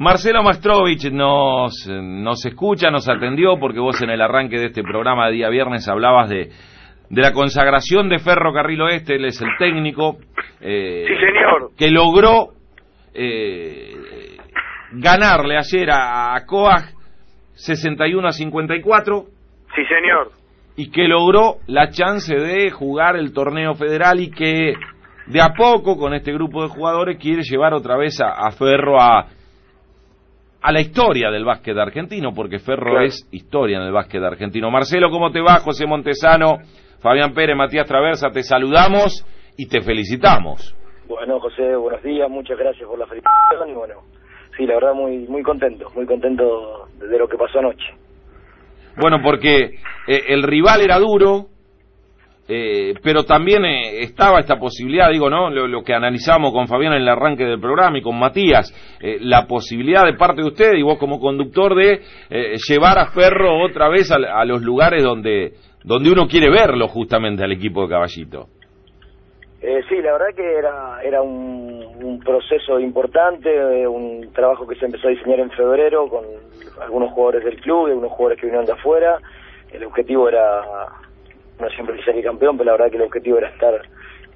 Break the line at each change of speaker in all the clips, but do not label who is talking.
Marcelo Mastrovich nos, nos escucha, nos atendió, porque vos en el arranque de este programa de día viernes hablabas de, de la consagración de Ferro Carril Oeste, él es el técnico.
Eh, sí, señor.
Que logró eh, ganarle ayer a, a Coag 61 a 54.
Sí, señor.
Y que logró la chance de jugar el torneo federal y que de a poco con este grupo de jugadores quiere llevar otra vez a, Ferro a, a la historia del básquet argentino, porque Ferro es historia en el básquet argentino. Marcelo, ¿cómo te va? José Montesano, Fabián Pérez, Matías Traversa, te saludamos y te felicitamos.
Bueno, José, buenos días, muchas gracias por la felicitación y bueno, sí, la verdad muy muy contento, muy contento de lo que pasó anoche.
Bueno, porque eh, el rival era duro, eh, pero también eh, estaba esta posibilidad, digo, ¿no? Lo, que analizamos con Fabián en el arranque del programa y con Matías, eh, la posibilidad de parte de usted y vos como conductor de llevar a Ferro otra vez a, los lugares donde, donde uno quiere verlo justamente al equipo de Caballito.
sí, la verdad que era, era un, un proceso importante, un trabajo que se empezó a diseñar en febrero con algunos jugadores del club y algunos jugadores que vinieron de afuera. El objetivo era no siempre que salir campeón, pero la verdad que el objetivo era estar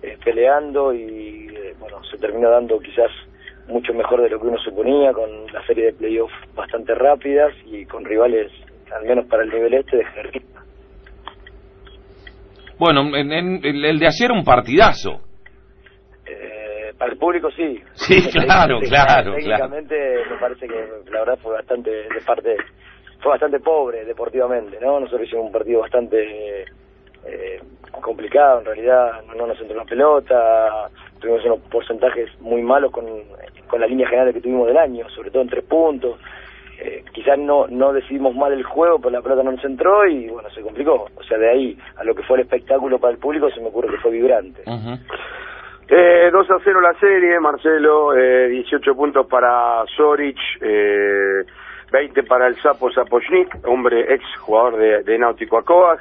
eh, peleando y eh, bueno, se terminó dando quizás mucho mejor de lo que uno suponía, con la serie de playoffs bastante rápidas y con rivales, al menos para el nivel este, de Jardín.
Bueno, en, el de ayer un partidazo.
Eh, para el público sí.
Sí, claro, claro.
Técnicamente me parece que la verdad fue bastante, de parte, fue bastante pobre deportivamente, ¿no? Nosotros hicimos un partido bastante eh, complicado, en realidad no, nos entró la pelota, tuvimos unos porcentajes muy malos con, con la línea general que tuvimos del año, sobre todo en tres puntos. Eh, quizás no, no decidimos mal el juego, pero la pelota no nos entró y bueno, se complicó. O sea, de ahí a lo que fue el espectáculo para el público se me ocurre que fue vibrante.
eh, 2 a 0 la serie, Marcelo, eh, 18 puntos para Zorich, eh, 20 para el Sapo Zapochnik, hombre ex jugador de, de Náutico Acoas.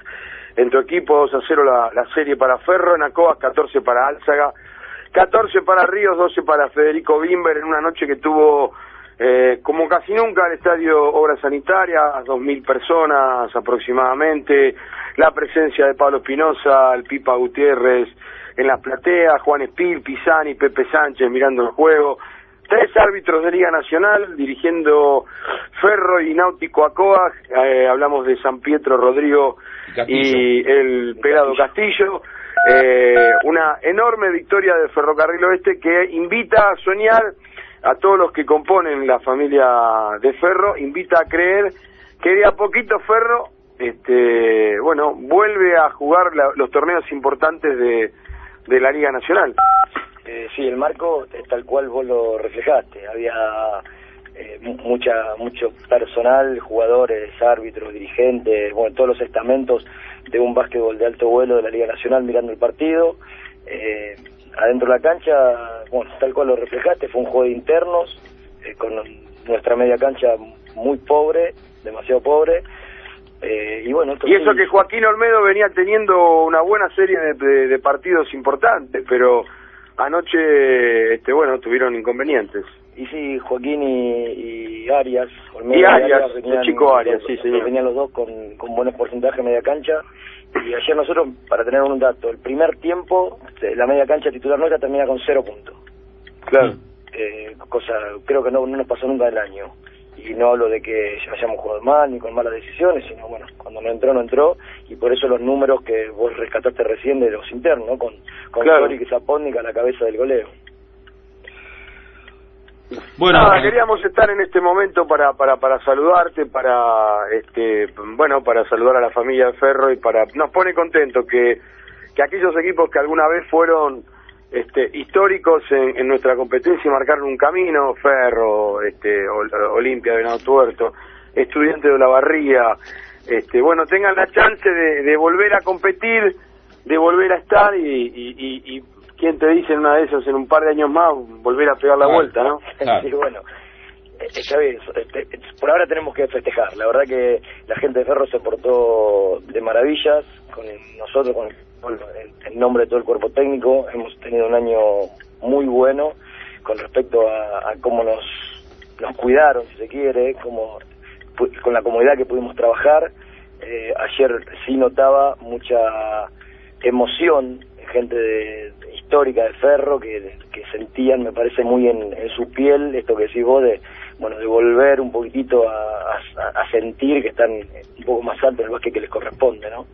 En tu equipo 2 a 0 la, serie para Ferro, en Acoas 14 para Álzaga, 14 para Ríos, 12 para Federico Bimber en una noche que tuvo eh, como casi nunca el estadio Obras Sanitarias, 2.000 personas aproximadamente, la presencia de Pablo Espinosa, el Pipa Gutiérrez en las plateas, Juan Espil, Pisani, Pepe Sánchez mirando el juego, tres árbitros de Liga Nacional dirigiendo Y Náutico Acoa, eh, hablamos de San Pietro, Rodrigo y el Pelado Castillo. Eh, una enorme victoria del Ferrocarril Oeste que invita a soñar a todos los que componen la familia de Ferro, invita a creer que de a poquito Ferro, este, bueno, vuelve a jugar los torneos importantes de, de la Liga Nacional.
Eh, sí, el marco es tal cual vos lo reflejaste. Había eh, mucha mucho personal, jugadores, árbitros, dirigentes, bueno, todos los estamentos de un básquetbol de alto vuelo de la Liga Nacional mirando el partido. Eh, adentro de la cancha, bueno, tal cual lo reflejaste, fue un juego de internos, eh, con nuestra media cancha muy pobre, demasiado pobre. Eh, y bueno,
y eso que Joaquín Olmedo venía teniendo una buena serie de partidos importantes, pero anoche, este bueno, tuvieron inconvenientes.
Y sí, Joaquín y, Arias,
y Arias, el chico Arias, sí, sí.
Venían los dos con, con buenos porcentajes media cancha. Y ayer nosotros, para tener un dato, el primer tiempo, este, la media cancha titular nuestra termina con cero puntos.
Claro.
Eh, cosa, creo que no, no nos pasó nunca el año y no hablo de que hayamos jugado mal ni con malas decisiones, sino bueno, cuando no entró, no entró, y por eso los números que vos rescataste recién de los internos, ¿no? Con, con claro. y Zapónica a la cabeza del goleo.
Bueno, queríamos estar en este momento para, para, para saludarte, para, este, bueno, para saludar a la familia de Ferro y para, nos pone contento que, que aquellos equipos que alguna vez fueron este, históricos en, nuestra competencia y marcaron un camino, Ferro, este, Olimpia, Venado Tuerto, Estudiantes de la Barría, este, bueno, tengan la chance de, volver a competir, de volver a estar y, y, y, quién te dice en una de esas, en un par de años más, volver a pegar la vuelta, ¿no?
Sí, bueno, eh, está bien, este, por ahora tenemos que festejar, la verdad que la gente de Ferro se portó de maravillas, con nosotros, con el en, nombre de todo el cuerpo técnico, hemos tenido un año muy bueno con respecto a, cómo nos, nos cuidaron, si se quiere, como con la comodidad que pudimos trabajar. Eh, ayer sí notaba mucha emoción, gente de, histórica de Ferro que, que sentían, me parece muy en, en, su piel esto que decís vos de bueno de volver un poquitito a, sentir que están un poco más alto en el básquet que les corresponde, ¿no?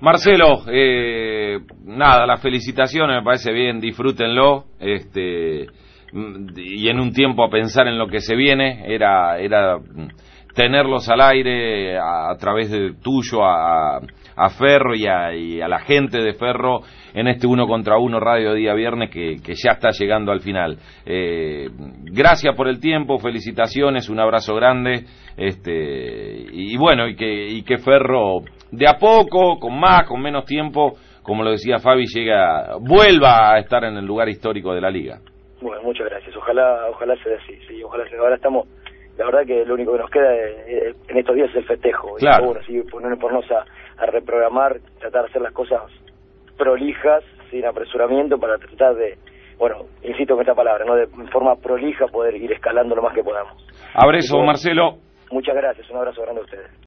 Marcelo, eh, nada, las felicitaciones, me parece bien, disfrútenlo, este, y en un tiempo a pensar en lo que se viene, era, era tenerlos al aire a, través de tuyo a, a Ferro y a, y a, la gente de Ferro en este uno contra uno radio día viernes que, que ya está llegando al final. Eh, gracias por el tiempo, felicitaciones, un abrazo grande, este, y, bueno, y que, y que Ferro de a poco, con más, con menos tiempo, como lo decía Fabi, llega, vuelva a estar en el lugar histórico de la liga.
Bueno, muchas gracias. Ojalá, ojalá sea así. Sí, ojalá sea. Ahora estamos, la verdad que lo único que nos queda en estos días es el festejo.
Claro.
Y bueno, así ponernos a, a reprogramar, tratar de hacer las cosas prolijas, sin apresuramiento, para tratar de, bueno, insisto con esta palabra, ¿no? De forma prolija poder ir escalando lo más que podamos.
Abrazo, Marcelo.
Muchas gracias, un abrazo grande a ustedes.